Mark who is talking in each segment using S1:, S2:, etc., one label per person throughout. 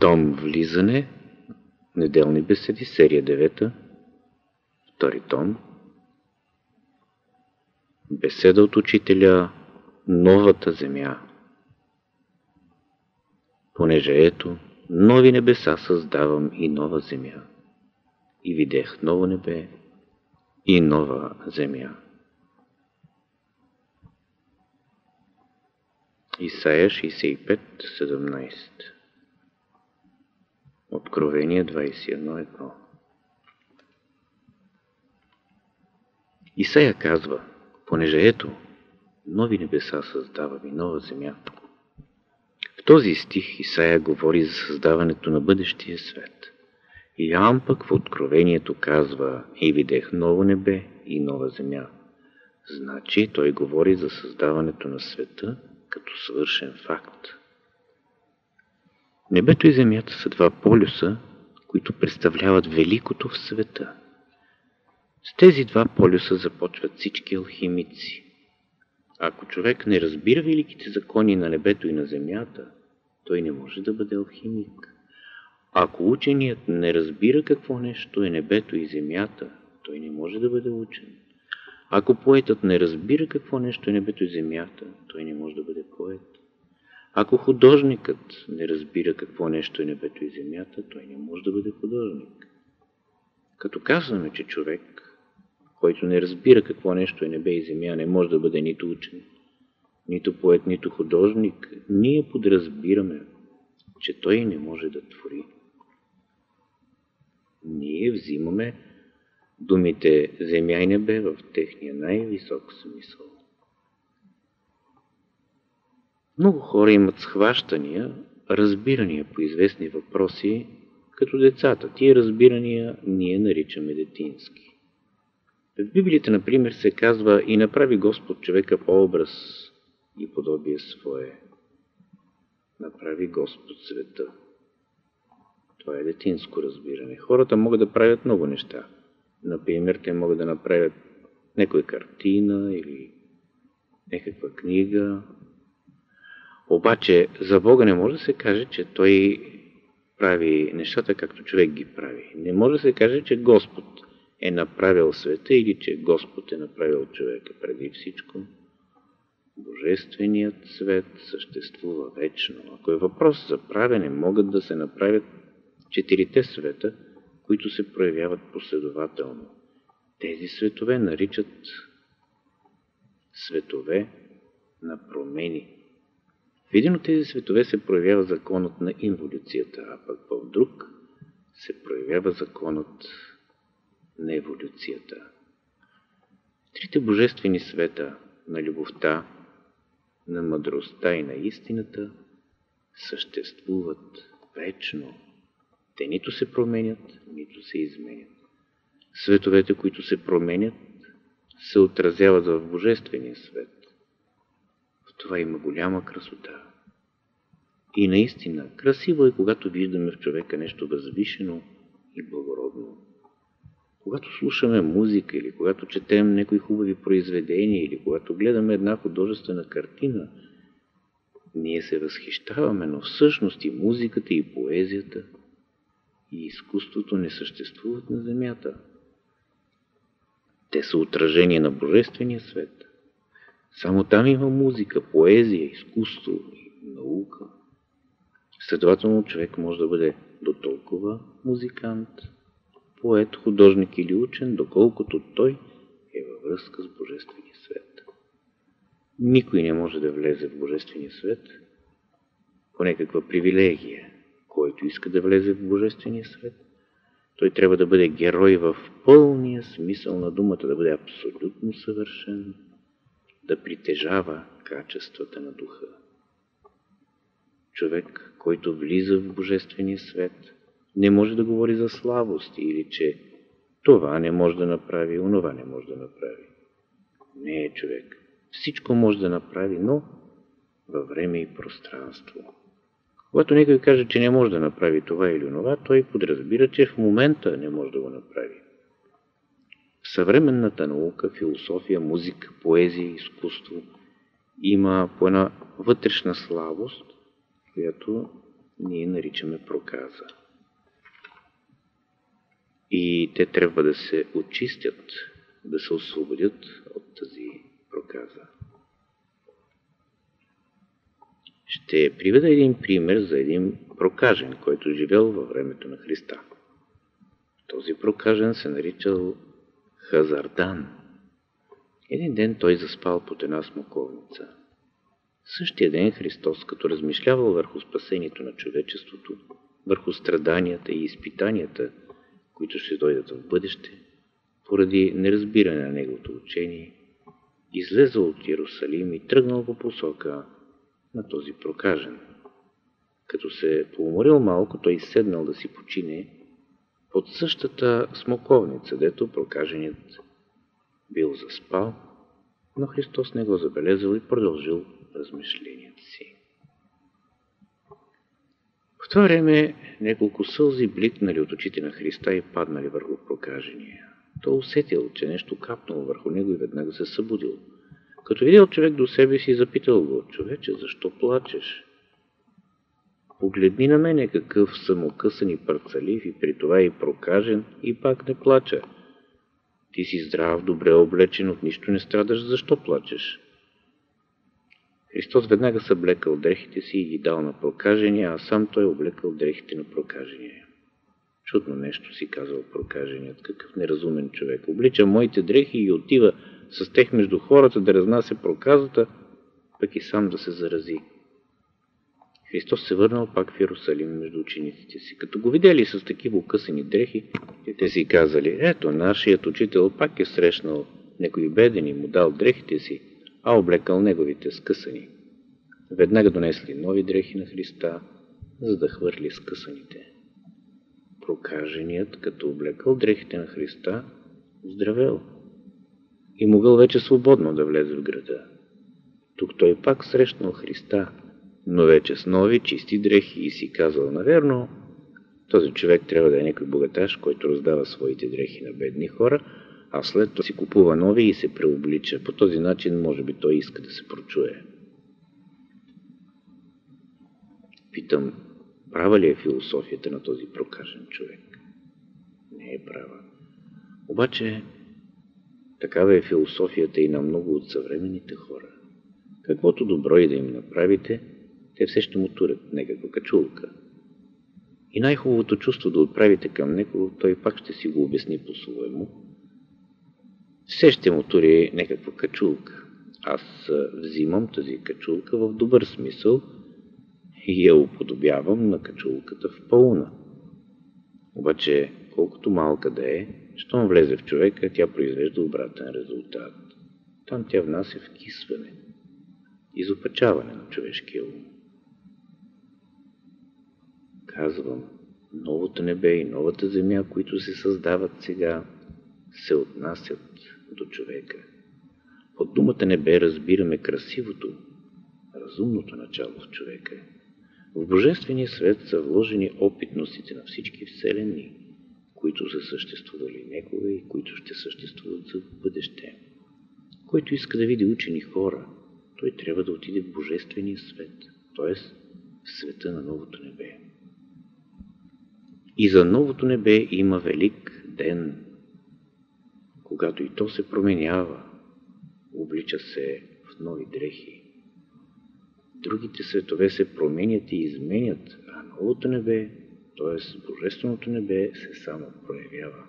S1: Том Влизане, Неделни беседи, серия 9, втори том. Беседа от учителя Новата земя. Понеже ето, нови небеса създавам и нова земя. И видях ново небе и нова земя. Исаия 65, 17 Откровение 21.1 Исаия казва, понеже ето, нови небеса създавам и нова земя. В този стих Исаия говори за създаването на бъдещия свет. Иоанн пък в Откровението казва, и видех ново небе и нова земя. Значи той говори за създаването на света като свършен факт. Небето и земята са два полюса, които представляват великото в света. С тези два полюса започват всички алхимици. Ако човек не разбира великите закони на небето и на земята, той не може да бъде алхимик. Ако ученият не разбира какво нещо е небето и земята, той не може да бъде учен. Ако поетът не разбира какво нещо е небето и земята, той не може да бъде поет. Ако художникът не разбира какво нещо е небето и земята, той не може да бъде художник. Като казваме, че човек, който не разбира какво нещо е небе и земя, не може да бъде нито учен, нито поет, нито художник, ние подразбираме, че той не може да твори. Ние взимаме думите земя и небе в техния най-висок смисъл. Много хора имат схващания, разбирания по известни въпроси, като децата. Тия разбирания ние наричаме детински. В Библията, например, се казва и направи Господ човека по образ и подобие свое. Направи Господ света. Това е детинско разбиране. Хората могат да правят много неща. Например, те могат да направят някоя картина или някаква книга. Обаче за Бога не може да се каже, че Той прави нещата както човек ги прави. Не може да се каже, че Господ е направил света или че Господ е направил човека преди всичко. Божественият свет съществува вечно. Ако е въпрос за правене, могат да се направят четирите света – които се проявяват последователно. Тези светове наричат светове на промени. В един от тези светове се проявява законът на инволюцията, а пък в друг се проявява законът на еволюцията. Трите божествени света на любовта, на мъдростта и на истината съществуват вечно те нито се променят, нито се изменят. Световете, които се променят, се отразяват в Божествения свет. Това има голяма красота. И наистина, красиво е, когато виждаме в човека нещо възвишено и благородно. Когато слушаме музика или когато четем някои хубави произведения или когато гледаме една художествена картина, ние се възхищаваме, но всъщност и музиката и поезията – и изкуството не съществуват на Земята. Те са отражение на Божествения свет. Само там има музика, поезия, изкуство и наука. Следователно човек може да бъде до толкова музикант, поет, художник или учен, доколкото той е във връзка с Божествения свет. Никой не може да влезе в Божествения свет по някаква привилегия който иска да влезе в Божествения свет, той трябва да бъде герой в пълния смисъл на думата, да бъде абсолютно съвършен, да притежава качествата на духа. Човек, който влиза в Божествения свет, не може да говори за слабости или че това не може да направи, онова не може да направи. Не е човек. Всичко може да направи, но във време и пространство. Когато някой каже, че не може да направи това или онова, той подразбира, че в момента не може да го направи. Съвременната наука, философия, музика, поезия, изкуство има по една вътрешна слабост, която ние наричаме проказа. И те трябва да се очистят, да се освободят от тази проказа. Ще приведа един пример за един прокажен, който живел във времето на Христа. Този прокажен се наричал Хазардан. Един ден той заспал под една смоковница. Същия ден Христос, като размишлявал върху спасението на човечеството, върху страданията и изпитанията, които ще дойдат в бъдеще, поради неразбиране на неговото учение, излезъл от Иерусалим и тръгнал по посока на този прокажен. Като се поуморил малко, той седнал да си почине под същата смоковница, дето прокаженият бил заспал, но Христос не го забелезал и продължил размишленията си. В това време няколко сълзи бликнали от очите на Христа и паднали върху прокажения. Той усетил, че нещо капнало върху него и веднага се събудил. Като видял човек до себе си, запитал го, човече, защо плачеш? Погледни на мене какъв съм окъсан и парцалив и при това и прокажен и пак не плача. Ти си здрав, добре облечен, от нищо не страдаш, защо плачеш? Христос веднага съблекал дрехите си и ги дал на прокажения, а сам той облекал дрехите на прокажения. Чудно нещо си казал прокаженият, какъв неразумен човек. Облича моите дрехи и отива с тех между хората да разнася проказата, пък и сам да се зарази. Христос се върнал пак в Иерусалим между учениците си. Като го видели с такива укъсани дрехи, те си казали, ето, нашият учител пак е срещнал некой беден и му дал дрехите си, а облекал неговите скъсани. Веднага донесли нови дрехи на Христа, за да хвърли скъсаните. Прокаженият, като облекал дрехите на Христа, здравел и могъл вече свободно да влезе в града. Тук той пак срещнал Христа, но вече с нови, чисти дрехи и си казал, наверно, този човек трябва да е някой богаташ, който раздава своите дрехи на бедни хора, а след това си купува нови и се преоблича. По този начин, може би, той иска да се прочуе. Питам, права ли е философията на този прокажен човек? Не е права. Обаче, такава е философията и на много от съвременните хора. Каквото добро и да им направите, те все ще му турят някаква качулка. И най-хубавото чувство да отправите към него, той пак ще си го обясни по-своему. Все ще му тури някаква качулка. Аз взимам тази качулка в добър смисъл и я уподобявам на качулката в пълна. Обаче, колкото малка да е, щом влезе в човека, тя произвежда обратен резултат. Там тя внася вкисване, изопачаване на човешкия ум. Казвам, новото небе и новата земя, които се създават сега, се отнасят до човека. Под думата небе разбираме красивото, разумното начало в човека. В Божествения свет са вложени опитностите на всички вселени, които са съществували некога и които ще съществуват за бъдеще. Който иска да види учени хора, той трябва да отиде в Божествения свет, т.е. в света на новото небе. И за новото небе има велик ден, когато и то се променява, облича се в нови дрехи. Другите светове се променят и изменят, а новото небе, т.е. Божественото небе, се само проявява.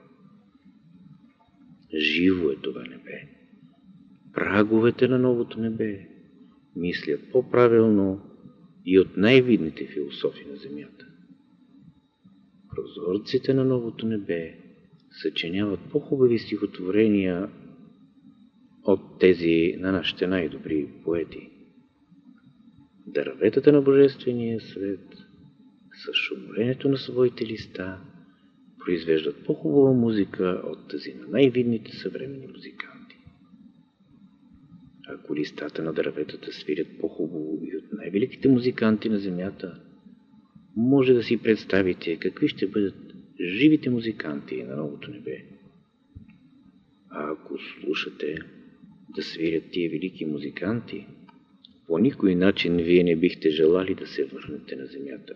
S1: Живо е това небе. Праговете на новото небе мислят по-правилно и от най-видните философи на Земята. Прозорците на новото небе съчиняват по-хубави стихотворения от тези на нашите най-добри поети. Дърветата на Божествения свет с шумолението на своите листа произвеждат по-хубава музика от тази на най-видните съвременни музиканти. Ако листата на дърветата свирят по-хубаво и от най-великите музиканти на земята, може да си представите какви ще бъдат живите музиканти на новото небе. А ако слушате да свирят тия велики музиканти, по никой начин вие не бихте желали да се върнете на земята.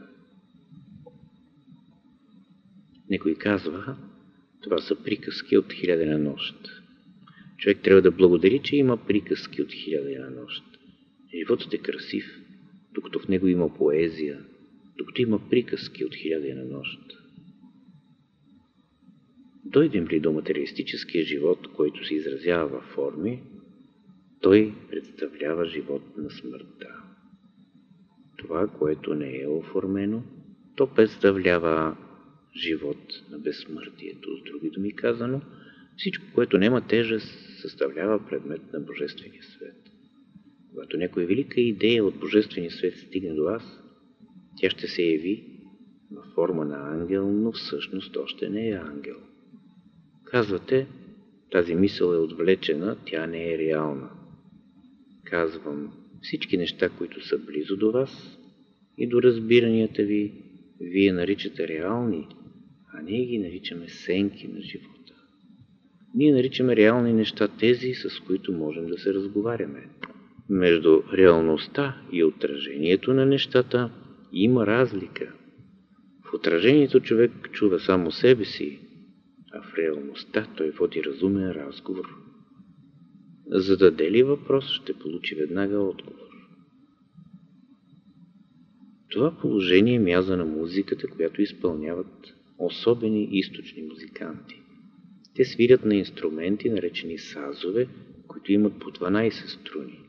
S1: Некой казва, това са приказки от хилядена нощ. Човек трябва да благодари, че има приказки от хилядена нощ. Животът е красив, докато в него има поезия, докато има приказки от хилядена нощ. Дойдем ли до материалистическия живот, който се изразява във форми, той представлява живот на смъртта. Това, което не е оформено, то представлява живот на безсмъртието. С други думи казано, всичко, което няма тежест, съставлява предмет на Божествения свет. Когато някоя велика идея от Божествения свет стигне до вас, тя ще се яви във форма на ангел, но всъщност още не е ангел. Казвате, тази мисъл е отвлечена, тя не е реална. Казвам, всички неща, които са близо до вас и до разбиранията ви, вие наричате реални, а ние ги наричаме сенки на живота. Ние наричаме реални неща тези, с които можем да се разговаряме. Между реалността и отражението на нещата има разлика. В отражението човек чува само себе си, а в реалността той води разумен разговор. Зададе ли въпрос, ще получи веднага отговор. Това положение мяза на музиката, която изпълняват особени източни музиканти. Те свирят на инструменти, наречени сазове, които имат по 12 струни.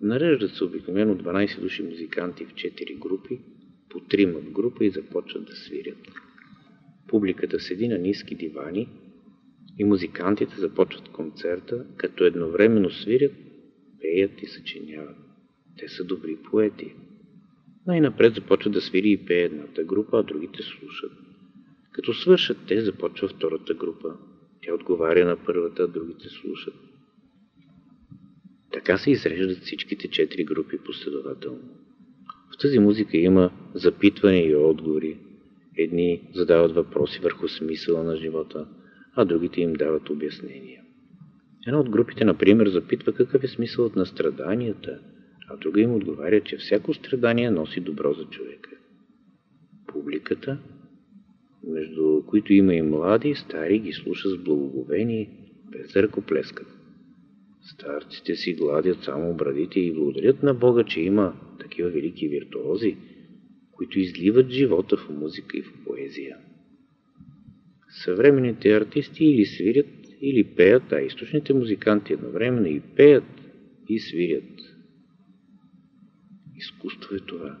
S1: Нареждат се обикновено 12 души музиканти в 4 групи, по трима в група и започват да свирят. Публиката седи на ниски дивани и музикантите започват концерта, като едновременно свирят, пеят и съчиняват. Те са добри поети. Най-напред започва да свири и пее едната група, а другите слушат. Като свършат те, започва втората група. Тя отговаря на първата, а другите слушат. Така се изреждат всичките четири групи последователно. В тази музика има запитване и отговори. Едни задават въпроси върху смисъла на живота, а другите им дават обяснения. Една от групите, например, запитва какъв е смисълът на страданията, а друга им отговаря, че всяко страдание носи добро за човека. Публиката, между които има и млади и стари, ги слуша с благоговение, без да ръкоплескат. Старците си гладят само брадите и благодарят на Бога, че има такива велики виртуози, които изливат живота в музика и в поезия. Съвременните артисти или свирят, или пеят, а източните музиканти едновременно и пеят, и свирят. Изкуство е това.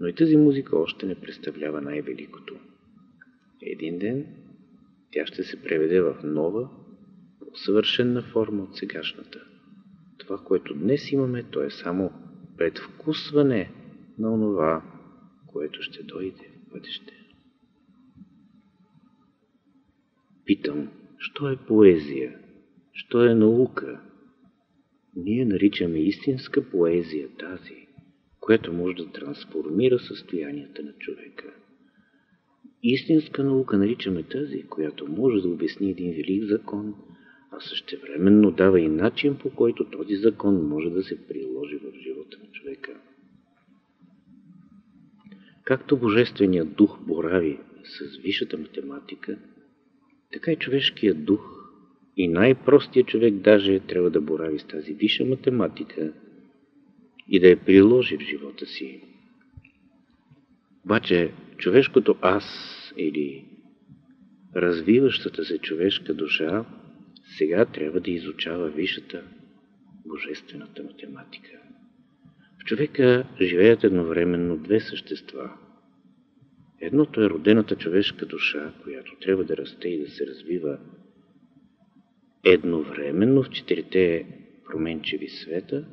S1: Но и тази музика още не представлява най-великото. Един ден тя ще се преведе в нова, съвършенна форма от сегашната. Това, което днес имаме, то е само предвкусване на онова, което ще дойде в бъдеще. Питам, що е поезия? Що е наука? Ние наричаме истинска поезия тази, която може да трансформира състоянията на човека. Истинска наука наричаме тази, която може да обясни един велик закон, а същевременно дава и начин, по който този закон може да се приложи в живота на човека. Както Божественият дух борави с висшата математика, така и човешкият дух и най-простият човек даже трябва да борави с тази висша математика и да я приложи в живота си. Обаче човешкото аз или развиващата се човешка душа сега трябва да изучава висшата божествената математика. В човека живеят едновременно две същества. Едното е родената човешка душа, която трябва да расте и да се развива едновременно в четирите променчеви света,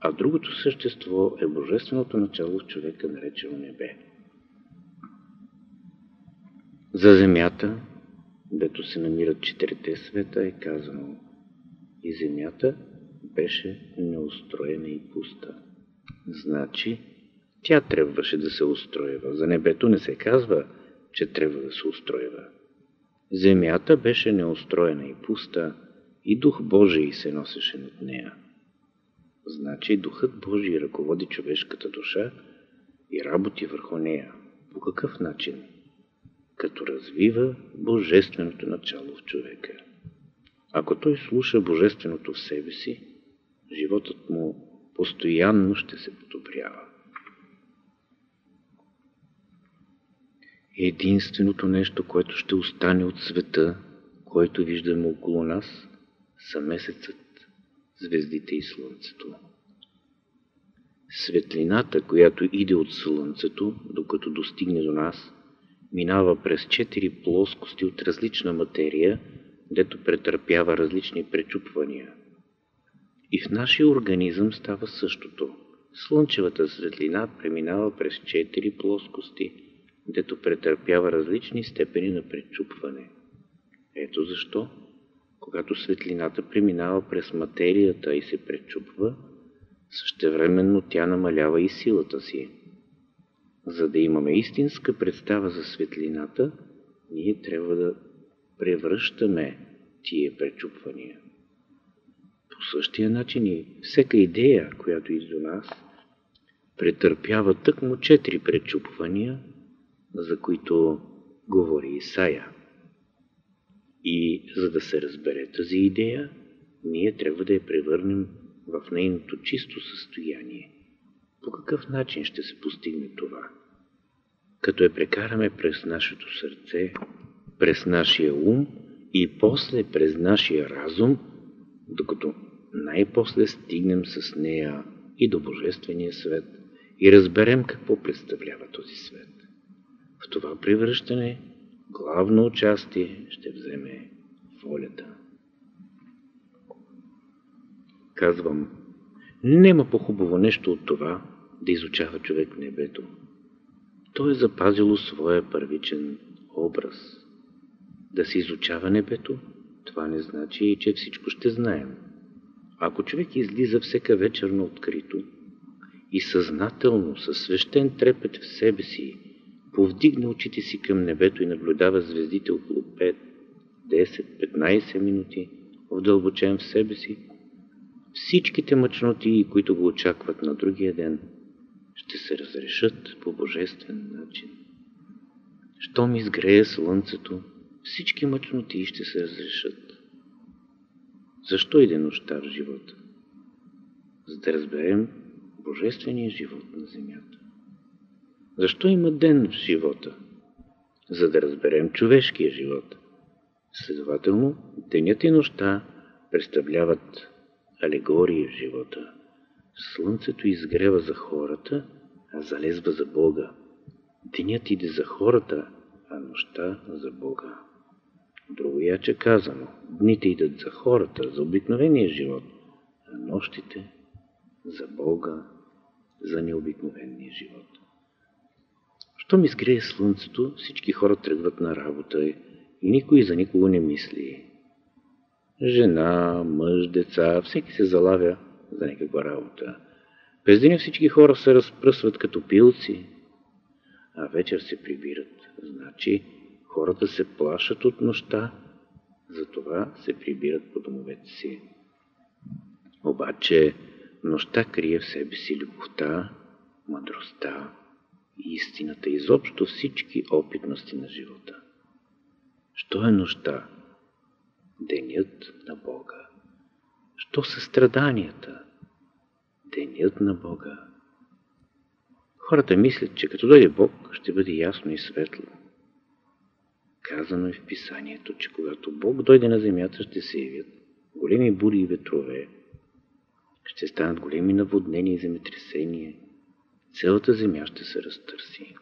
S1: а другото същество е божественото начало в човека, наречено небе. За земята, дето се намират четирите света, е казано и земята беше неустроена и пуста. Значи, тя трябваше да се устроева. За небето не се казва, че трябва да се устроева. Земята беше неустроена и пуста, и Дух Божий се носеше над нея. Значи Духът Божий ръководи човешката душа и работи върху нея. По какъв начин? Като развива божественото начало в човека. Ако той слуша божественото в себе си, животът му постоянно ще се подобрява. Единственото нещо, което ще остане от света, който виждаме около нас, са месецът, звездите и слънцето. Светлината, която иде от слънцето, докато достигне до нас, минава през четири плоскости от различна материя, дето претърпява различни пречупвания. И в нашия организъм става същото. Слънчевата светлина преминава през четири плоскости, дето претърпява различни степени на пречупване. Ето защо, когато светлината преминава през материята и се пречупва, същевременно тя намалява и силата си. За да имаме истинска представа за светлината, ние трябва да превръщаме тия пречупвания. По същия начин и всяка идея, която иде до нас, претърпява тъкмо четири пречупвания, за които говори Исаия. И за да се разбере тази идея, ние трябва да я превърнем в нейното чисто състояние. По какъв начин ще се постигне това? Като я прекараме през нашето сърце, през нашия ум и после през нашия разум, докато най-после стигнем с нея и до Божествения свет и разберем какво представлява този свет. В това превръщане главно участие ще вземе волята. Казвам, нема по-хубаво нещо от това да изучава човек небето. То е запазило своя първичен образ. Да се изучава небето, това не значи, че всичко ще знаем. Ако човек излиза всека вечер на открито и съзнателно, със свещен трепет в себе си, повдигне очите си към небето и наблюдава звездите около 5, 10, 15 минути, вдълбочен в себе си, всичките мъчноти, които го очакват на другия ден, ще се разрешат по божествен начин. Щом изгрея слънцето, всички мъчноти ще се разрешат. Защо иде нощта в живота? За да разберем божествения живот на земята. Защо има ден в живота? За да разберем човешкия живот. Следователно, денят и нощта представляват алегории в живота. Слънцето изгрева за хората, а залезва за Бога. Денят иде за хората, а нощта за Бога. Друго яче казано, дните идат за хората, за обикновения живот, а нощите за Бога, за необикновения живот. Щом изгрее слънцето, всички хора тръгват на работа и никой за никого не мисли. Жена, мъж, деца, всеки се залавя за някаква работа. През деня всички хора се разпръсват като пилци, а вечер се прибират. Значи хората се плашат от нощта, затова се прибират по домовете си. Обаче нощта крие в себе си любовта, мъдростта и истината, изобщо всички опитности на живота. Що е нощта? Денят на Бога. Що са страданията? Денят на Бога. Хората мислят, че като дойде Бог, ще бъде ясно и светло. Казано е в писанието, че когато Бог дойде на земята, ще се явят големи бури и ветрове, ще станат големи наводнения и земетресения, цялата земя ще се разтърси.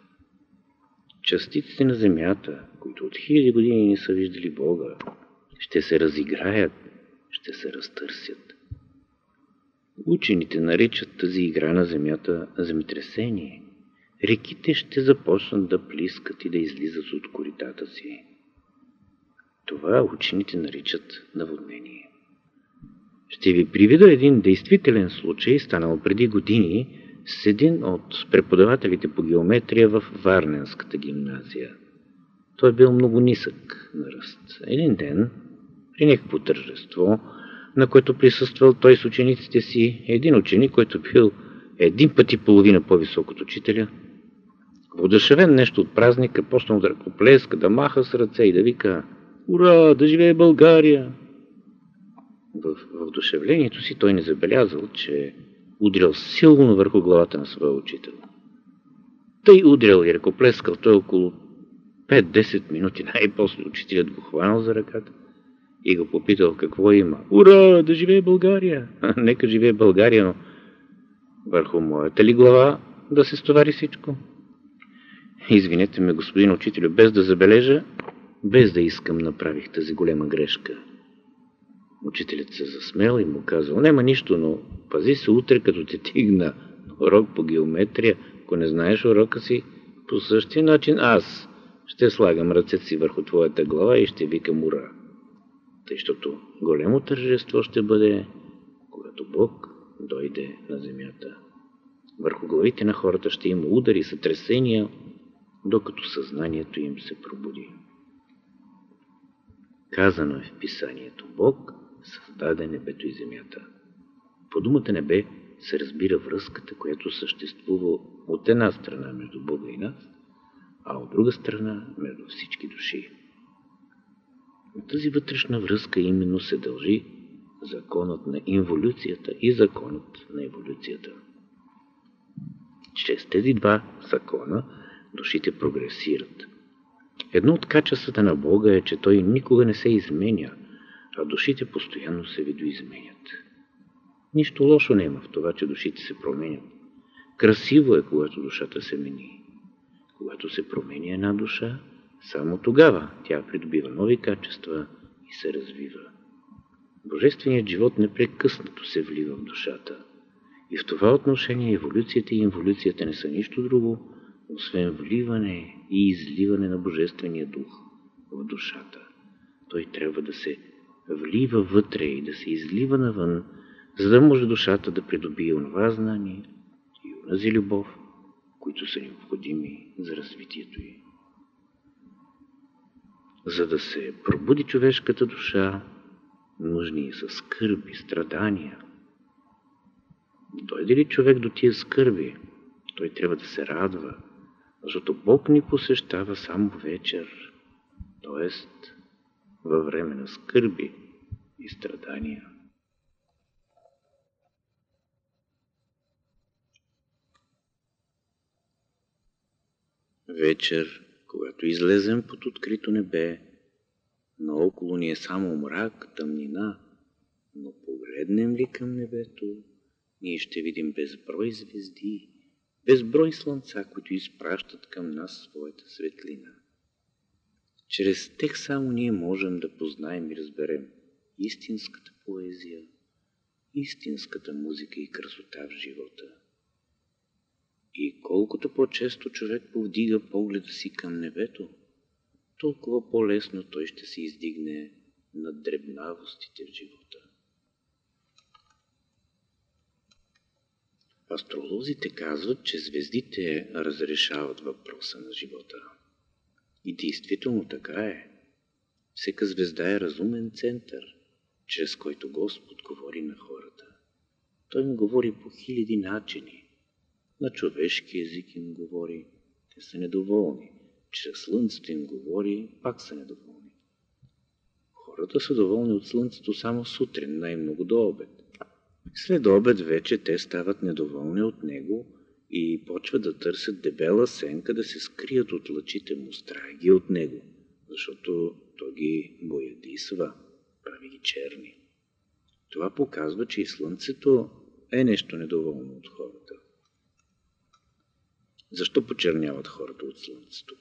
S1: Частиците на земята, които от хиляди години не са виждали Бога, ще се разиграят, ще се разтърсят. Учените наричат тази игра на земята земетресение. Реките ще започнат да плискат и да излизат от коритата си. Това учените наричат наводнение. Ще ви приведа един действителен случай, станал преди години, с един от преподавателите по геометрия в Варненската гимназия. Той бил много нисък на ръст. Един ден, при някакво тържество, на което присъствал той с учениците си, един ученик, който бил един път и половина по-висок от учителя, Водушевен нещо от празника, почнал да ръкоплеска, да маха с ръце и да вика «Ура! Да живее България!» В, в душевлението си той не забелязал, че е удрял силно върху главата на своя учител. Тъй удрял и ръкоплескал той около 5-10 минути, най-после учителят го хванал за ръката и го попитал какво има. Ура! Да живее България! Нека живее България, но върху моята ли глава да се стовари всичко? Извинете ме, господин учителю, без да забележа, без да искам, направих тази голема грешка. Учителят се засмел и му казал, няма нищо, но пази се утре, като те тигна урок по геометрия, ако не знаеш урока си, по същия начин аз ще слагам ръцете си върху твоята глава и ще викам ура. Тъй, защото големо тържество ще бъде, когато Бог дойде на земята. Върху главите на хората ще има удари, сътресения, докато съзнанието им се пробуди. Казано е в писанието Бог създаде небето и земята. По думата небе се разбира връзката, която съществува от една страна между Бога и нас, а от друга страна между всички души. На тази вътрешна връзка именно се дължи законът на инволюцията и законът на еволюцията. Чрез тези два закона душите прогресират. Едно от качествата на Бога е, че Той никога не се изменя, а душите постоянно се видоизменят. Нищо лошо няма в това, че душите се променят. Красиво е, когато душата се мени. Когато се променя една душа, само тогава тя придобива нови качества и се развива. Божественият живот непрекъснато се влива в душата. И в това отношение еволюцията и инволюцията не са нищо друго, освен вливане и изливане на Божествения дух в душата. Той трябва да се влива вътре и да се излива навън, за да може душата да придобие онова знание и онази любов, които са необходими за развитието й. За да се пробуди човешката душа, нужни са скърби, страдания. Дойде ли човек до тия скърби, той трябва да се радва, защото Бог ни посещава само вечер, т.е. във време на скърби и страдания. Вечер, когато излезем под открито небе, наоколо ни е само мрак, тъмнина, но погледнем ли към небето, ние ще видим безброй звезди, безброй слънца, които изпращат към нас своята светлина. Чрез тех само ние можем да познаем и разберем истинската поезия, истинската музика и красота в живота. И колкото по-често човек повдига погледа си към небето, толкова по-лесно той ще се издигне над дребнавостите в живота. Астролозите казват, че звездите разрешават въпроса на живота. И действително така е. Всека звезда е разумен център, чрез който Господ говори на хората. Той им говори по хиляди начини. На човешки език им говори, те са недоволни. Чрез слънцето им говори, пак са недоволни. Хората са доволни от слънцето само сутрин, най-много до обед. След обед вече те стават недоволни от него и почват да търсят дебела сенка да се скрият от лъчите му, страги от него, защото то ги боядисва, прави ги черни. Това показва, че и слънцето е нещо недоволно от хората. Защо почерняват хората от слънцето?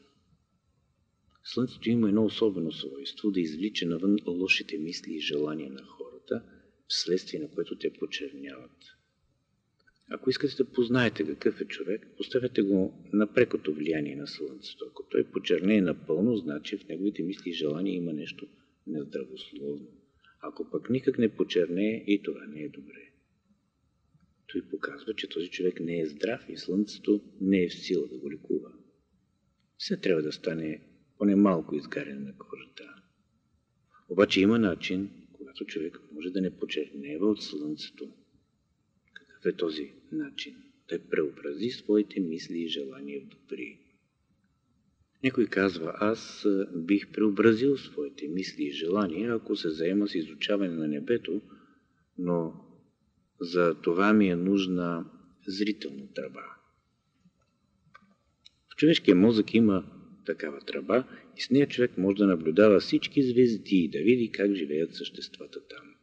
S1: Слънцето има едно особено свойство да извлича навън лошите мисли и желания на хората – вследствие на което те почерняват. Ако искате да познаете какъв е човек, поставете го на прекото влияние на Слънцето. Ако той почерне напълно, значи в неговите мисли и желания има нещо нездравословно. Ако пък никак не почерне, и това не е добре. Той показва, че този човек не е здрав и Слънцето не е в сила да го лекува. Все трябва да стане поне малко изгаряне на кожата. Обаче има начин когато човек може да не почернева от слънцето. Какъв е този начин? Той преобрази своите мисли и желания в добри. Някой казва, аз бих преобразил своите мисли и желания, ако се заема с изучаване на небето, но за това ми е нужна зрителна тръба. В човешкия мозък има такава тръба и с нея човек може да наблюдава всички звезди и да види как живеят съществата там.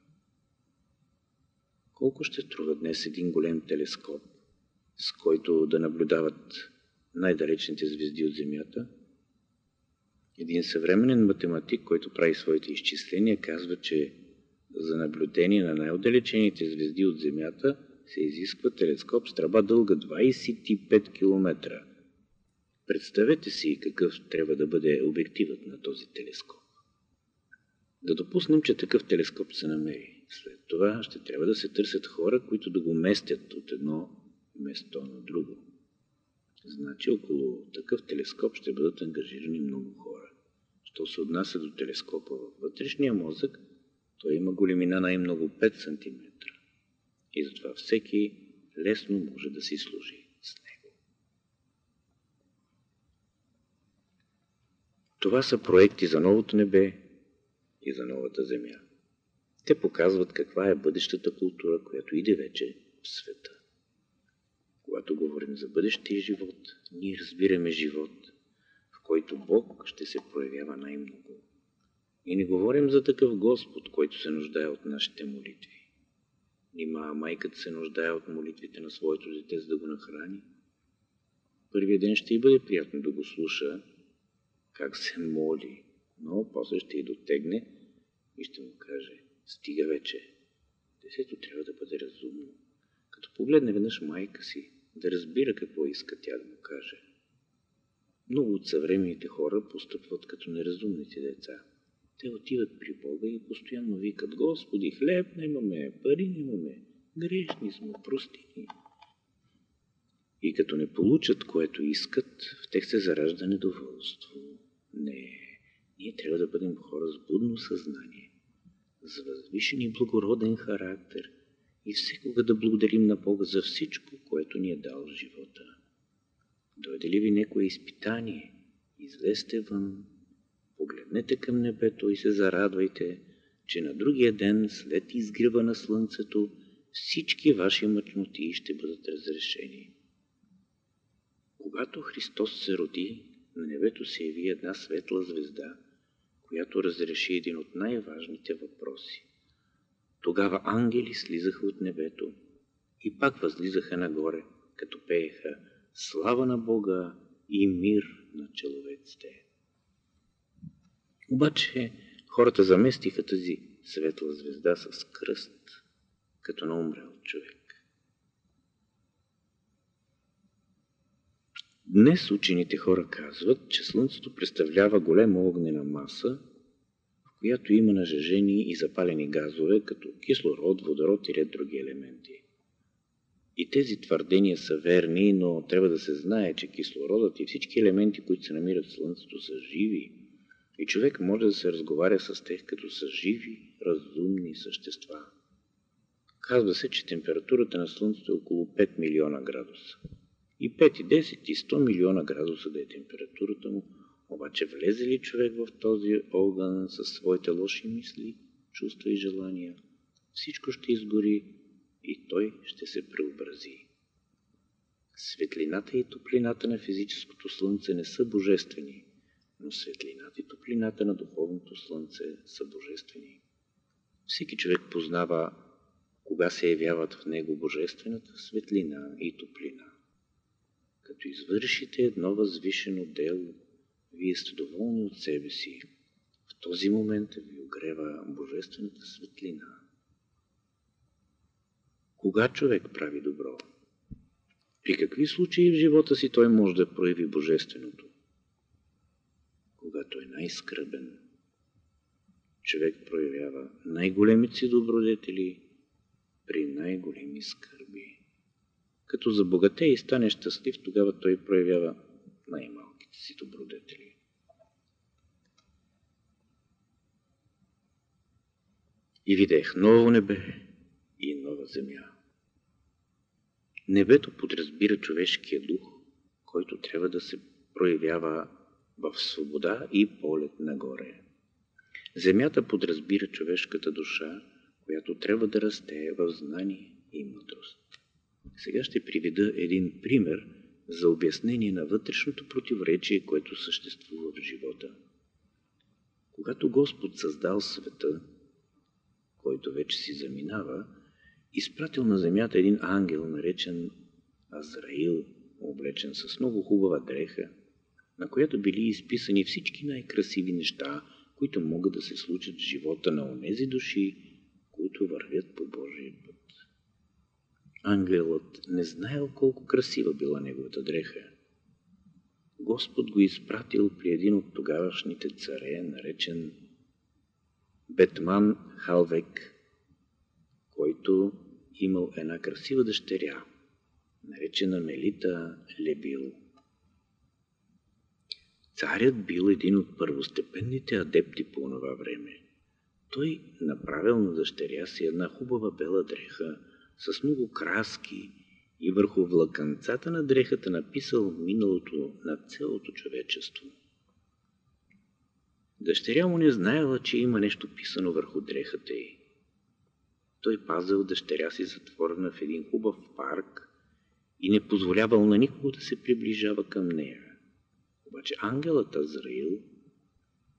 S1: Колко ще струва днес един голем телескоп, с който да наблюдават най-далечните звезди от Земята? Един съвременен математик, който прави своите изчисления, казва, че за наблюдение на най-отдалечените звезди от Земята се изисква телескоп с тръба дълга 25 км. Представете си какъв трябва да бъде обективът на този телескоп. Да допуснем, че такъв телескоп се намери. След това ще трябва да се търсят хора, които да го местят от едно место на друго. Значи около такъв телескоп ще бъдат ангажирани много хора. Що се отнася до телескопа във вътрешния мозък, той има големина най-много 5 см. И затова всеки лесно може да си служи с него. Това са проекти за новото небе и за новата земя. Те показват каква е бъдещата култура, която иде вече в света. Когато говорим за бъдещия живот, ние разбираме живот, в който Бог ще се проявява най-много. И не говорим за такъв Господ, който се нуждае от нашите молитви. Нима майката се нуждае от молитвите на своето дете, за да го нахрани. Първият ден ще й бъде приятно да го слуша, как се моли, но после ще й дотегне и ще му каже, стига вече, детето трябва да бъде разумно. Като погледне веднъж майка си, да разбира какво иска тя да му каже. Много от съвременните хора постъпват като неразумните деца. Те отиват при Бога и постоянно викат, Господи, хлеб немаме, пари немаме, грешни сме, прости ни. И като не получат, което искат, в тях се заражда недоволство. Не, ние трябва да бъдем хора с будно съзнание, с възвишен и благороден характер и всекога да благодарим на Бога за всичко, което ни е дал в живота. Дойде ли ви некое изпитание, излезте вън, погледнете към небето и се зарадвайте, че на другия ден, след изгрева на слънцето, всички ваши мъчноти ще бъдат разрешени. Когато Христос се роди, на небето се яви една светла звезда, която разреши един от най-важните въпроси. Тогава ангели слизаха от небето и пак възлизаха нагоре, като пееха Слава на Бога и мир на человеците. Обаче хората заместиха тази светла звезда с кръст, като на умрял човек. Днес учените хора казват, че Слънцето представлява голема огнена маса, в която има нажежени и запалени газове, като кислород, водород и ред други елементи. И тези твърдения са верни, но трябва да се знае, че кислородът и всички елементи, които се намират в Слънцето, са живи. И човек може да се разговаря с тях като са живи, разумни същества. Казва се, че температурата на Слънцето е около 5 милиона градуса. И 5, и 10, и 100 милиона градуса да е температурата му, обаче влезе ли човек в този огън със своите лоши мисли, чувства и желания, всичко ще изгори и той ще се преобрази. Светлината и топлината на физическото слънце не са божествени, но светлината и топлината на духовното слънце са божествени. Всеки човек познава кога се явяват в него божествената светлина и топлина. Като извършите едно възвишено дело, вие сте доволни от себе си. В този момент ви огрева божествената светлина. Кога човек прави добро? При какви случаи в живота си той може да прояви божественото? Когато е най-скръбен. Човек проявява най-големите добродетели при най-големи скърби. Като забогате и стане щастлив, тогава той проявява най-малките си добродетели. И видях ново небе и нова земя. Небето подразбира човешкия дух, който трябва да се проявява в свобода и полет нагоре. Земята подразбира човешката душа, която трябва да расте в знание и мъдрост. Сега ще приведа един пример за обяснение на вътрешното противоречие, което съществува в живота. Когато Господ създал света, който вече си заминава, изпратил на земята един ангел, наречен Азраил, облечен с много хубава дреха, на която били изписани всички най-красиви неща, които могат да се случат в живота на онези души, които вървят по Божия път. Ангелът не знаел колко красива била неговата дреха. Господ го изпратил при един от тогавашните царе, наречен Бетман Халвек, който имал една красива дъщеря, наречена Мелита Лебил. Царят бил един от първостепенните адепти по това време. Той направил на дъщеря си една хубава бела дреха с много краски и върху влаканцата на дрехата написал миналото на цялото човечество. Дъщеря му не знаела, че има нещо писано върху дрехата й. Той пазил дъщеря си затворена в един хубав парк и не позволявал на никого да се приближава към нея. Обаче ангелът Азраил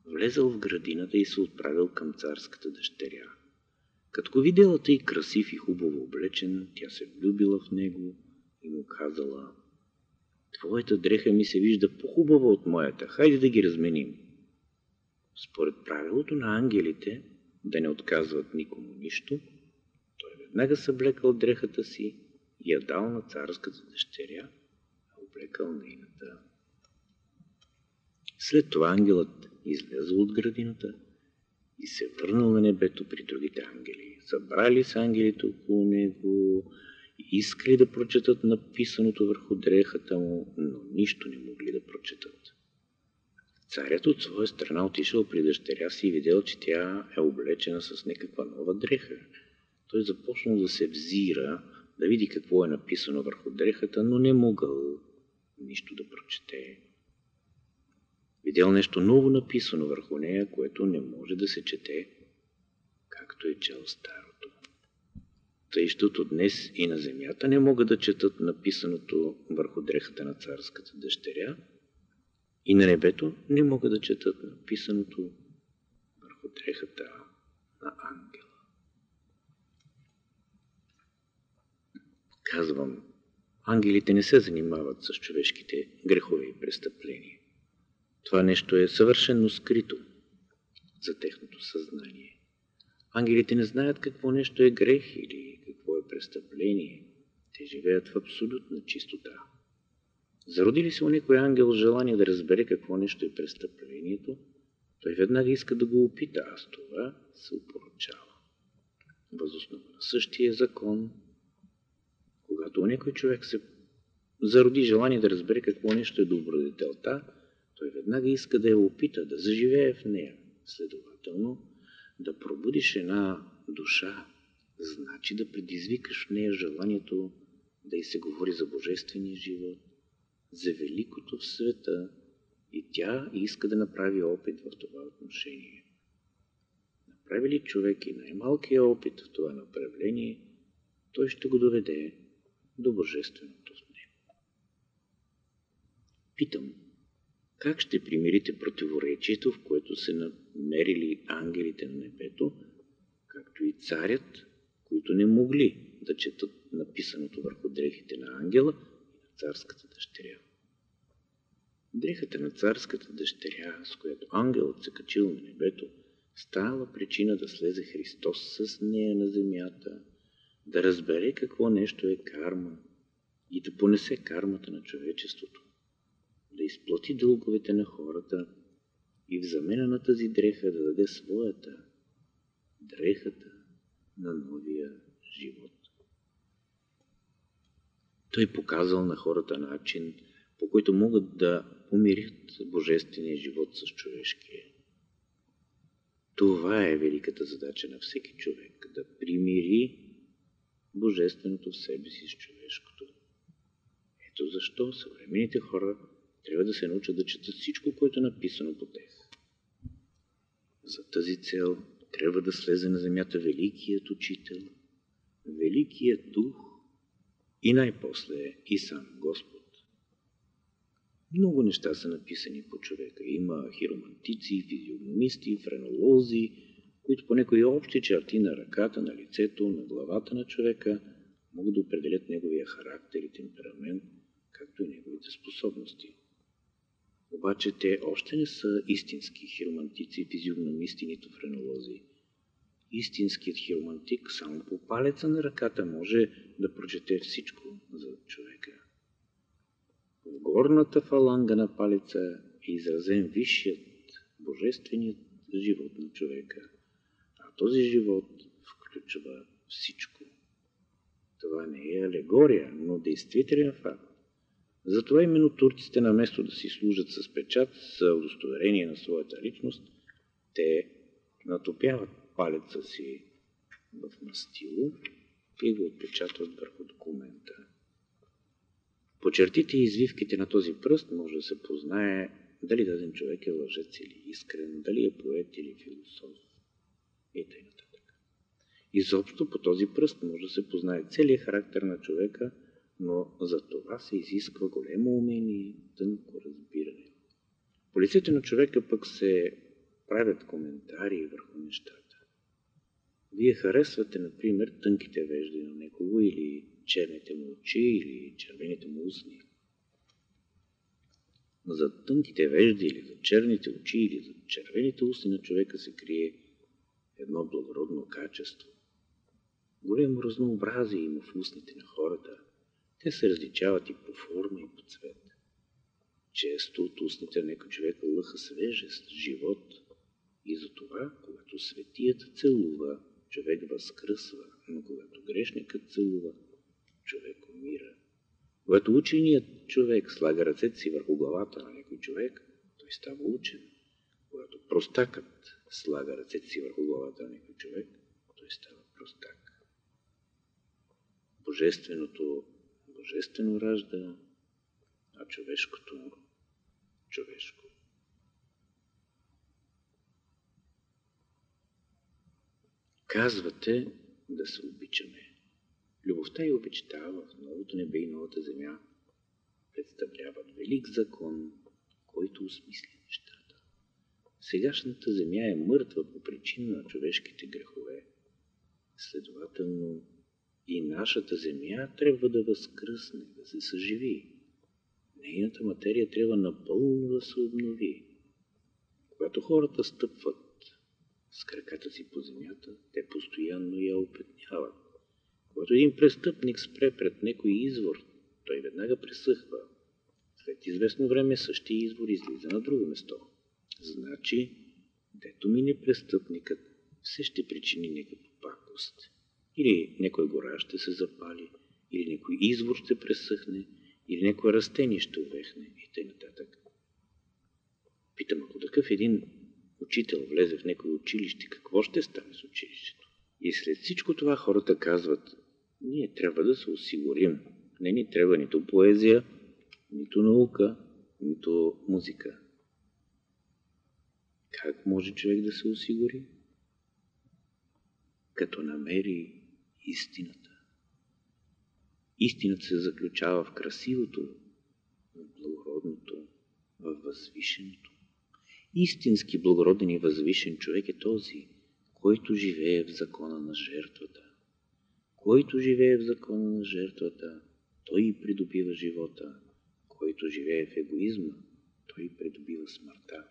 S1: влезъл в градината и се отправил към царската дъщеря. Като го видела тъй красив и хубаво облечен, тя се влюбила в него и му казала Твоята дреха ми се вижда по-хубава от моята, хайде да ги разменим. Според правилото на ангелите, да не отказват никому нищо, той веднага съблекал дрехата си и я дал на царската дъщеря, а облекал нейната. След това ангелът излезъл от градината и се върнал на небето при другите ангели. Събрали се ангелите около него и искали да прочетат написаното върху дрехата му, но нищо не могли да прочетат. Царят от своя страна отишъл при дъщеря си и видел, че тя е облечена с някаква нова дреха. Той започнал да се взира, да види какво е написано върху дрехата, но не могъл нищо да прочете. Видял нещо ново написано върху нея, което не може да се чете, както е чел старото. Тъй, защото днес и на земята не могат да четат написаното върху дрехата на царската дъщеря, и на небето не могат да четат написаното върху дрехата на ангела. Казвам, ангелите не се занимават с човешките грехове и престъпления. Това нещо е съвършенно скрито за техното съзнание. Ангелите не знаят какво нещо е грех или какво е престъпление. Те живеят в абсолютна чистота. Зароди ли се у някой ангел желание да разбере какво нещо е престъплението, той веднага иска да го опита, а с това се упоръчава. Възоснова на същия закон, когато у някой човек се зароди желание да разбере какво нещо е добродетелта, той веднага иска да я опита, да заживее в нея. Следователно, да пробудиш една душа, значи да предизвикаш в нея желанието да й се говори за божествения живот, за великото в света и тя иска да направи опит в това отношение. Направи ли човек и най-малкият опит в това направление, той ще го доведе до божественото в него. Питам, как ще примирите противоречието, в което се намерили ангелите на небето, както и царят, които не могли да четат написаното върху дрехите на ангела и на царската дъщеря? Дрехата на царската дъщеря, с която ангелът се качил на небето, става причина да слезе Христос с нея на земята, да разбере какво нещо е карма и да понесе кармата на човечеството да изплати дълговете на хората и в замена на тази дреха да даде своята, дрехата на новия живот. Той показал на хората начин, по който могат да помирят божествения живот с човешкия. Това е великата задача на всеки човек – да примири божественото в себе си с човешкото. Ето защо съвременните хора трябва да се научат да четат всичко, което е написано по тях. За тази цел трябва да слезе на земята Великият Учител, Великият Дух и най-после и сам Господ. Много неща са написани по човека. Има хиромантици, физиогномисти, френолози, които по някои общи черти на ръката, на лицето, на главата на човека могат да определят неговия характер и темперамент, както и неговите способности. Обаче те още не са истински хиромантици, физиогномисти, нито френолози. Истинският хиромантик само по палеца на ръката може да прочете всичко за човека. В горната фаланга на палеца е изразен висшият, божественият живот на човека. А този живот включва всичко. Това не е алегория, но действителен факт. Затова именно турците, наместо да си служат с печат за удостоверение на своята личност, те натопяват палеца си в мастило и го отпечатват върху документа. По чертите и извивките на този пръст може да се познае дали даден човек е лъжец или искрен, дали е поет или философ и т.н. Изобщо по този пръст може да се познае целият характер на човека, но за това се изисква големо умение, тънко разбиране. По лицето на човека пък се правят коментари върху нещата. Вие харесвате, например, тънките вежди на некого или черните му очи или червените му устни. За тънките вежди или за черните очи или за червените устни на човека се крие едно благородно качество. Големо разнообразие има в устните на хората. Те се различават и по форма, и по цвет. Често от устните на някой човек лъха свежест, живот. И затова, когато светият целува, човек възкръсва, но когато грешникът целува, човек умира. Когато ученият човек слага ръцете си върху главата на някой човек, той става учен. Когато простакът слага ръцете си върху главата на някой човек, той става простак. Божественото божествено ражда, а човешкото човешко. Казвате да се обичаме. Любовта и обичта в новото небе и новата земя представляват велик закон, който осмисли нещата. Сегашната земя е мъртва по причина на човешките грехове. Следователно, и нашата земя трябва да възкръсне, да се съживи. Нейната материя трябва напълно да се обнови. Когато хората стъпват с краката си по земята, те постоянно я опетняват. Когато един престъпник спре пред некой извор, той веднага пресъхва. След известно време същия извор излиза на друго место. Значи, дето мине престъпникът, все ще причини някаква пакост. Или някоя гора ще се запали, или някой извор ще пресъхне, или някое растение ще увехне и т.н. Питам, ако такъв един учител влезе в някое училище, какво ще стане с училището? И след всичко това хората казват, ние трябва да се осигурим. Не ни трябва нито поезия, нито наука, нито музика. Как може човек да се осигури? Като намери истината. Истината се заключава в красивото, в благородното, в възвишеното. Истински благороден и възвишен човек е този, който живее в закона на жертвата. Който живее в закона на жертвата, той и придобива живота. Който живее в егоизма, той придобива смъртта.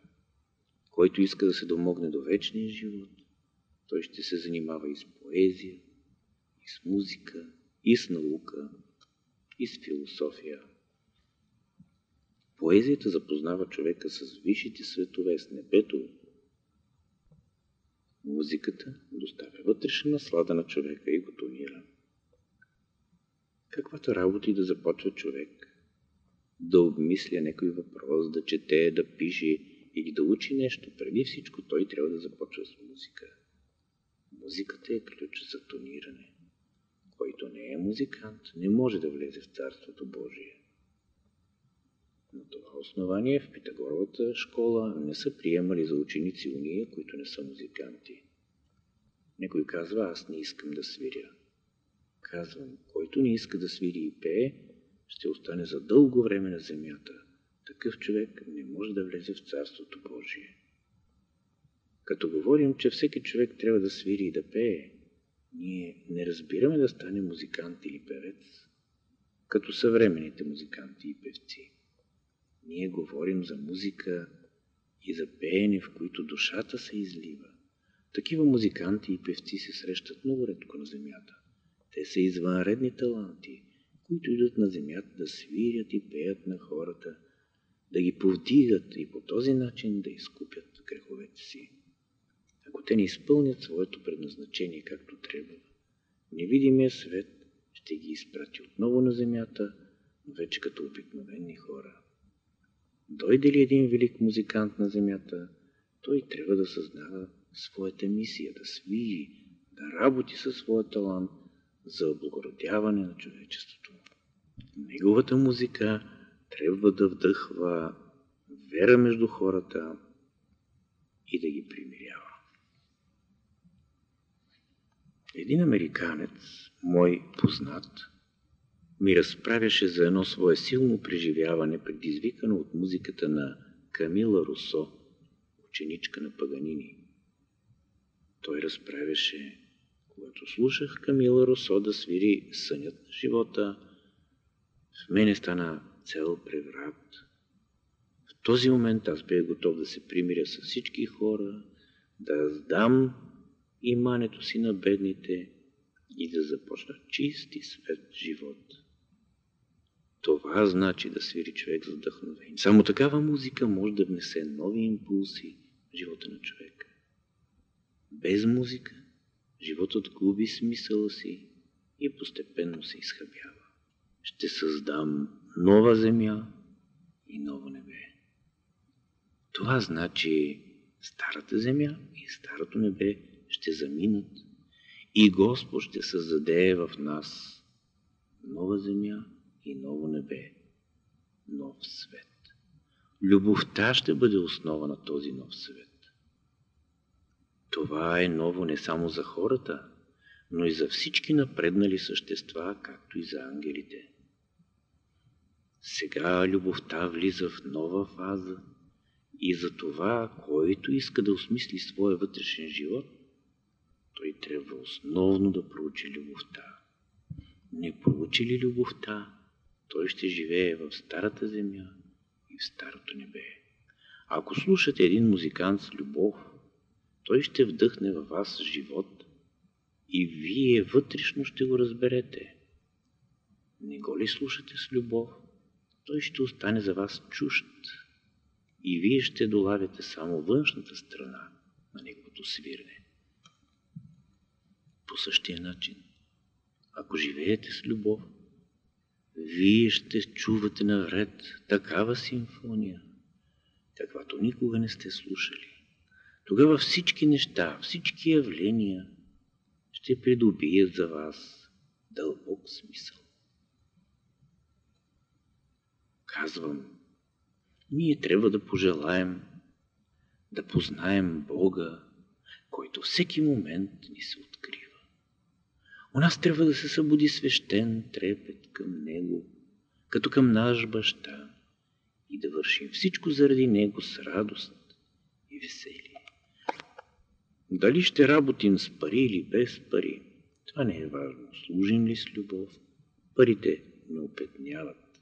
S1: Който иска да се домогне до вечния живот, той ще се занимава и с поезия, и с музика, и с наука, и с философия. Поезията запознава човека с висшите светове, с небето. Музиката доставя вътрешна наслада на човека и го тонира. Каквато работа и да започва човек, да обмисля някой въпрос, да чете, да пише или да учи нещо, преди всичко той трябва да започва с музика. Музиката е ключ за тониране. Който не е музикант, не може да влезе в Царството Божие. На това основание в Питагоровата школа не са приемали за ученици уния, които не са музиканти. Некой казва, аз не искам да свиря. Казвам, който не иска да свири и пее, ще остане за дълго време на земята. Такъв човек не може да влезе в Царството Божие. Като говорим, че всеки човек трябва да свири и да пее, ние не разбираме да стане музикант или певец, като съвременните музиканти и певци. Ние говорим за музика и за пеене, в които душата се излива. Такива музиканти и певци се срещат много редко на земята. Те са извънредни таланти, които идват на земята да свирят и пеят на хората, да ги повдигат и по този начин да изкупят греховете си. Ако те не изпълнят своето предназначение както трябва, невидимия свет ще ги изпрати отново на земята, но вече като обикновени хора. Дойде ли един велик музикант на земята, той трябва да съзнава своята мисия, да свири, да работи със своя талант за облагородяване на човечеството. Неговата музика трябва да вдъхва вера между хората и да ги примирява. Един американец, мой познат, ми разправяше за едно свое силно преживяване, предизвикано от музиката на Камила Русо, ученичка на Паганини. Той разправяше, когато слушах Камила Русо да свири сънят на живота, в мене стана цел преврат. В този момент аз бях готов да се примиря с всички хора, да сдам имането си на бедните и да започна чист и свет живот. Това значи да свири човек за вдъхновение. Само такава музика може да внесе нови импулси в живота на човека. Без музика животът губи смисъла си и постепенно се изхъбява. Ще създам нова земя и ново небе. Това значи старата земя и старото небе ще заминат и Господ ще създаде в нас нова земя и ново небе, нов свет. Любовта ще бъде основа на този нов свет. Това е ново не само за хората, но и за всички напреднали същества, както и за ангелите. Сега любовта влиза в нова фаза и за това, който иска да осмисли своя вътрешен живот, той трябва основно да проучи любовта. Не проучи ли любовта, той ще живее в старата земя и в старото небе. Ако слушате един музикант с любов, той ще вдъхне във вас живот и вие вътрешно ще го разберете. Не го ли слушате с любов, той ще остане за вас чужд и вие ще долавяте само външната страна на неговото свирене. По същия начин, ако живеете с любов, вие ще чувате навред такава симфония, каквато никога не сте слушали. Тогава всички неща, всички явления ще придобият за вас дълбок смисъл. Казвам, ние трябва да пожелаем да познаем Бога, който всеки момент ни се. У нас трябва да се събуди свещен трепет към Него, като към наш баща, и да вършим всичко заради Него с радост и веселие. Дали ще работим с пари или без пари, това не е важно. Служим ли с любов, парите не опетняват.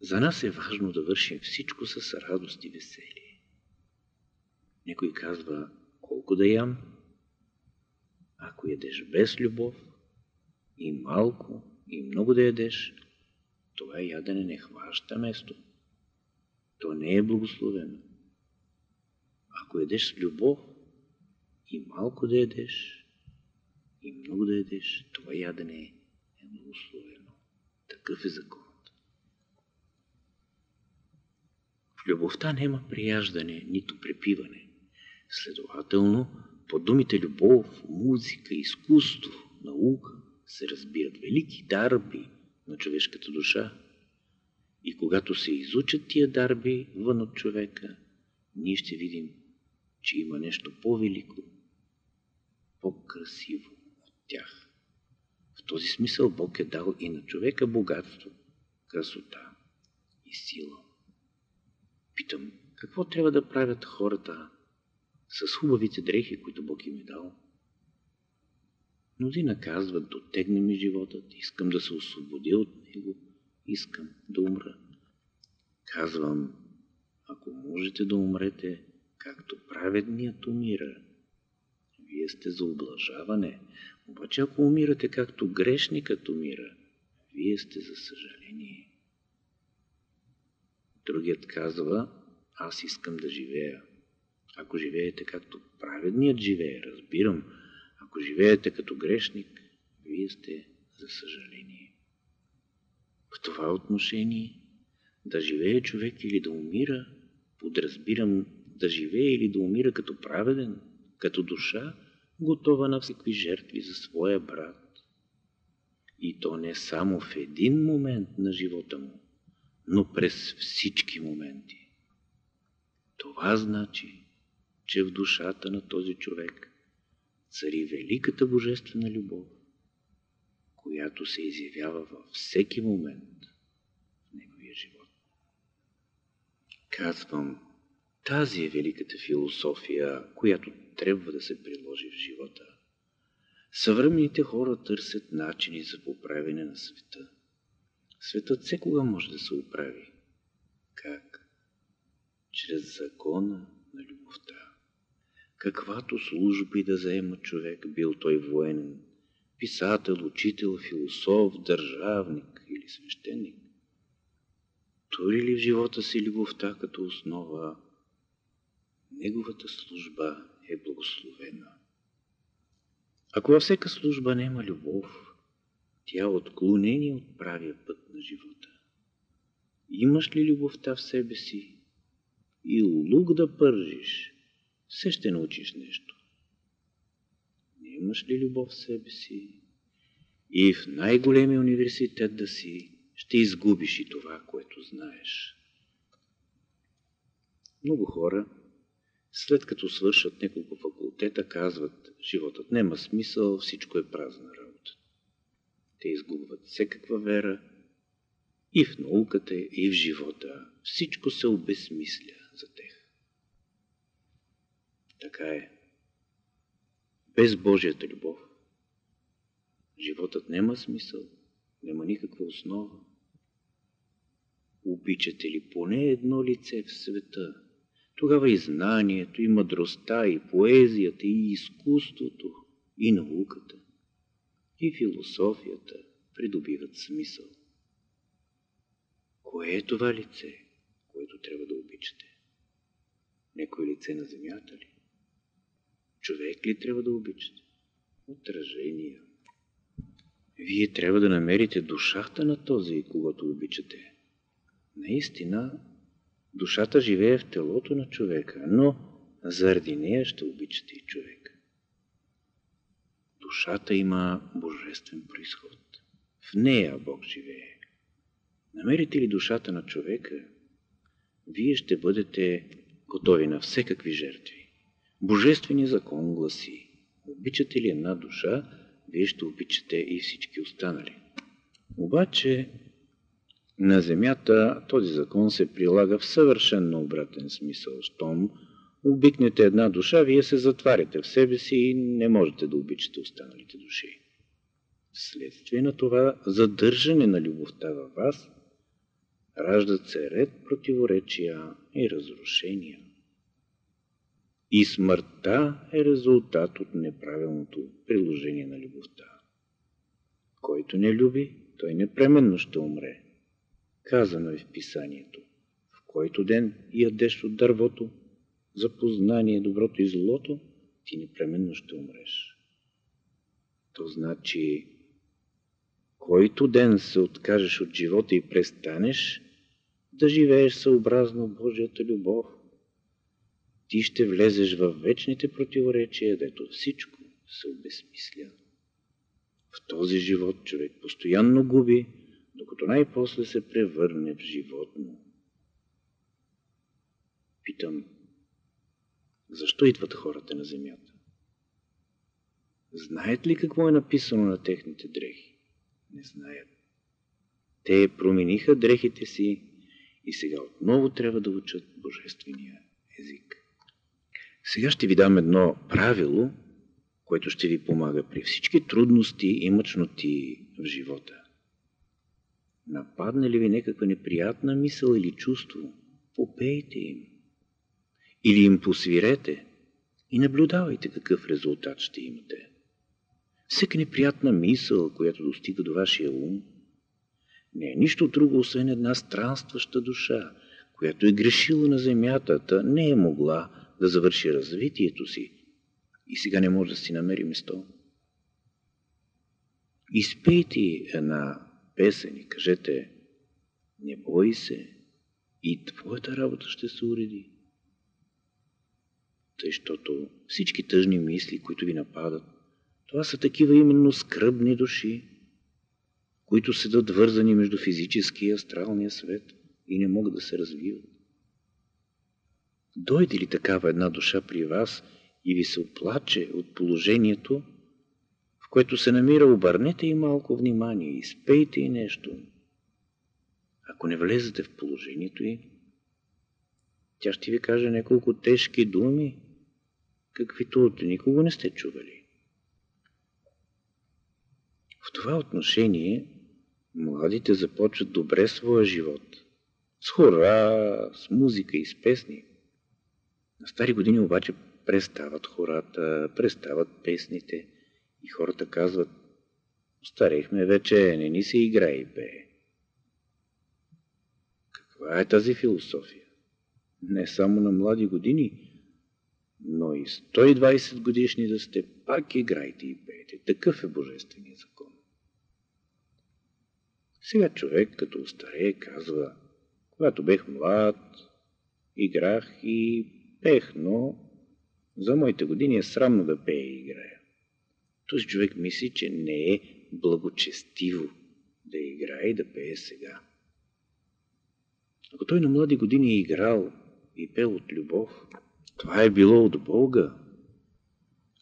S1: За нас е важно да вършим всичко с радост и веселие. Някой казва, колко да ям, ако ядеш без любов, и малко, и много да ядеш, това ядене не хваща место. То не е благословено. Ако ядеш с любов, и малко да ядеш, и много да ядеш, това ядене е благословено. Такъв е законът. В любовта няма прияждане, нито препиване. Следователно, по думите любов, музика, изкуство, наука се разбират велики дарби на човешката душа. И когато се изучат тия дарби вън от човека, ние ще видим, че има нещо по-велико, по-красиво от тях. В този смисъл Бог е дал и на човека богатство, красота и сила. Питам, какво трябва да правят хората с хубавите дрехи, които Бог им е дал? Мнозина казват, дотегне ми животът, искам да се освободя от него, искам да умра. Казвам, ако можете да умрете, както праведният умира, вие сте за облажаване, обаче ако умирате както грешникът умира, вие сте за съжаление. Другият казва, аз искам да живея. Ако живеете както праведният живее, разбирам, ако живеете като грешник, вие сте за съжаление. В това отношение да живее човек или да умира, подразбирам да живее или да умира като праведен, като душа, готова на всеки жертви за своя брат. И то не само в един момент на живота му, но през всички моменти. Това значи, че в душата на този човек цари великата божествена любов, която се изявява във всеки момент в неговия живот. Казвам, тази е великата философия, която трябва да се приложи в живота. Съвременните хора търсят начини за поправяне на света. Светът всекога може да се оправи. Как? Чрез закона. Каквато служба и да заема човек, бил той военен, писател, учител, философ, държавник или свещеник, тури ли в живота си любовта като основа, неговата служба е благословена. Ако във всяка служба няма любов, тя отклонение от правия път на живота. Имаш ли любовта в себе си и лук да пържиш, все ще научиш нещо. Не имаш ли любов в себе си и в най-големия университет да си, ще изгубиш и това, което знаеш. Много хора, след като свършат няколко факултета, казват, животът няма смисъл, всичко е празна работа. Те изгубват всекаква вера и в науката, и в живота. Всичко се обезмисля за тех. Така е. Без Божията любов животът няма смисъл, няма никаква основа. Обичате ли поне едно лице в света, тогава и знанието, и мъдростта, и поезията, и изкуството, и науката, и философията придобиват смисъл. Кое е това лице, което трябва да обичате? Некое лице на земята ли? Човек ли трябва да обичате? Отражения. Вие трябва да намерите душата на този, когато обичате. Наистина, душата живее в телото на човека, но заради нея ще обичате и човек. Душата има божествен происход. В нея Бог живее. Намерите ли душата на човека, вие ще бъдете готови на всекакви жертви. Божественият закон гласи, обичате ли една душа, вие ще обичате и всички останали. Обаче на земята този закон се прилага в съвършенно обратен смисъл. Щом обикнете една душа, вие се затваряте в себе си и не можете да обичате останалите души. Вследствие на това задържане на любовта във вас, раждат се ред противоречия и разрушения. И смъртта е резултат от неправилното приложение на любовта. Който не люби, той непременно ще умре. Казано е в писанието. В който ден ядеш от дървото, за познание доброто и злото, ти непременно ще умреш. То значи, който ден се откажеш от живота и престанеш да живееш съобразно Божията любов, ти ще влезеш в вечните противоречия, дето всичко се обезмисля. В този живот човек постоянно губи, докато най-после се превърне в животно. Питам, защо идват хората на земята? Знаят ли какво е написано на техните дрехи? Не знаят. Те промениха дрехите си и сега отново трябва да учат божествения език. Сега ще ви дам едно правило, което ще ви помага при всички трудности и мъчноти в живота. Нападне ли ви някаква неприятна мисъл или чувство, попейте им. Или им посвирете и наблюдавайте какъв резултат ще имате. Всека неприятна мисъл, която достига до вашия ум, не е нищо друго, освен една странстваща душа, която е грешила на земята, та не е могла да завърши развитието си и сега не може да си намери место. Изпейте една песен и кажете не бой се и твоята работа ще се уреди. Тъй, защото всички тъжни мисли, които ви нападат, това са такива именно скръбни души, които седат вързани между физическия и астралния свет и не могат да се развиват. Дойде ли такава една душа при вас и ви се оплаче от положението, в което се намира, обърнете и малко внимание, изпейте и нещо. Ако не влезете в положението й, тя ще ви каже няколко тежки думи, каквито от никого не сте чували. В това отношение младите започват добре своя живот. С хора, с музика и с песни. На стари години обаче престават хората, престават песните и хората казват Старехме вече, не ни се играе и пее. Каква е тази философия? Не само на млади години, но и 120 годишни да сте, пак играйте и пеете. Такъв е Божественият закон. Сега човек, като устарее, казва, когато бех млад, играх и пех, но за моите години е срамно да пее и играя. Този човек мисли, че не е благочестиво да играе и да пее сега. Ако той на млади години е играл и пел от любов, това е било от Бога.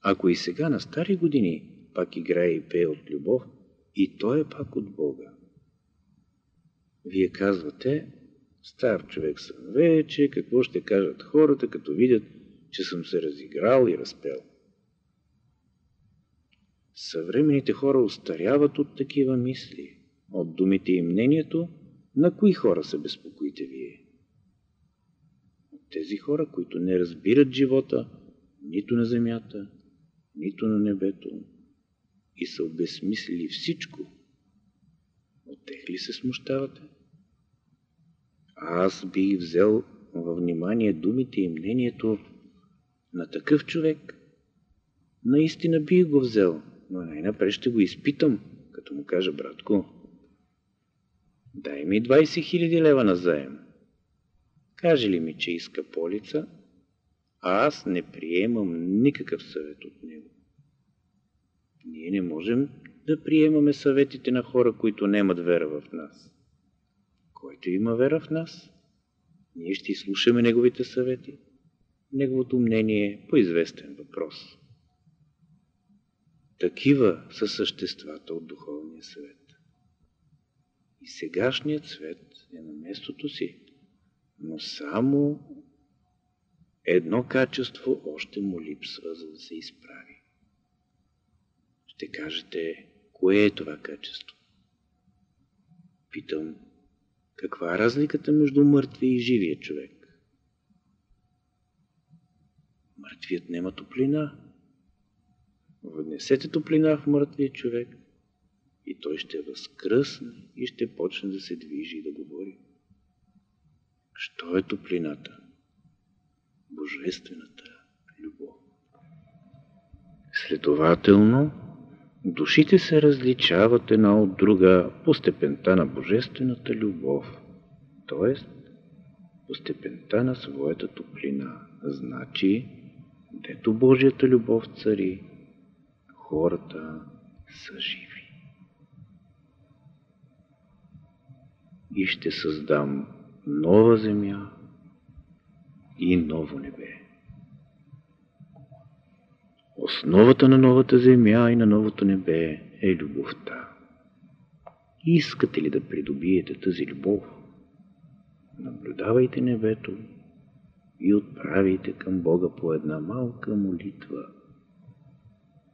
S1: Ако и сега на стари години пак играе и пее от любов, и той е пак от Бога. Вие казвате, стар човек съм вече, какво ще кажат хората, като видят, че съм се разиграл и разпел. Съвременните хора устаряват от такива мисли, от думите и мнението, на кои хора се безпокоите вие? От тези хора, които не разбират живота нито на земята, нито на небето и са обезмислили всичко. От тех ли се смущавате? Аз бих взел във внимание думите и мнението на такъв човек. Наистина бих го взел, но най-напред ще го изпитам, като му кажа, братко, дай ми 20 000 лева на заем. Каже ли ми, че иска полица, аз не приемам никакъв съвет от него. Ние не можем да приемаме съветите на хора, които нямат вера в нас. Който има вера в нас, ние ще изслушаме неговите съвети, неговото мнение по известен въпрос. Такива са съществата от духовния свет. И сегашният свет е на местото си, но само едно качество още му липсва, за да се изправи. Ще кажете, кое е това качество? Питам, каква е разликата между мъртвия и живия човек? Мъртвият нема топлина. Внесете топлина в мъртвия човек и той ще възкръсне и ще почне да се движи и да говори. Що е топлината? Божествената любов. Следователно, Душите се различават една от друга по степента на божествената любов, т.е. по степента на своята топлина. Значи, дето Божията любов цари, хората са живи. и ще създам нова земя и ново небе. Основата на новата земя и на новото небе е любовта. Искате ли да придобиете тази любов? Наблюдавайте небето и отправите към Бога по една малка молитва.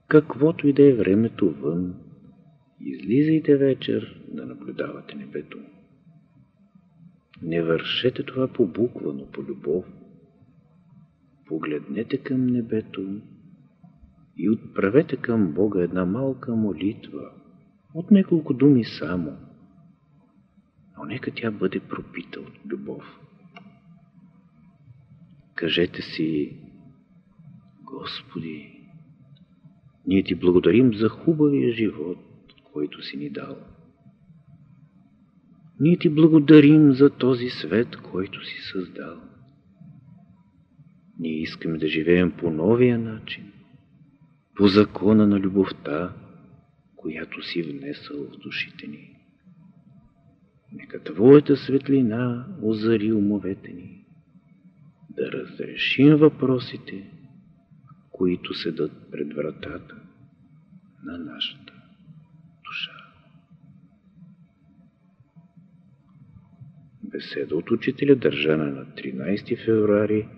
S1: Каквото и да е времето вън, излизайте вечер да наблюдавате небето. Не вършете това по буква, но по любов. Погледнете към небето и отправете към Бога една малка молитва от няколко думи само. Но нека тя бъде пропита от любов. Кажете си, Господи, ние ти благодарим за хубавия живот, който си ни дал. Ние ти благодарим за този свет, който си създал. Ние искаме да живеем по новия начин, по закона на любовта, която си внесъл в душите ни. Нека Твоята светлина озари умовете ни, да разрешим въпросите, които седат пред вратата на нашата душа. Беседа от учителя държана на 13 февруари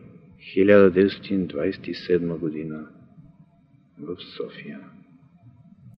S1: 1927 година в София.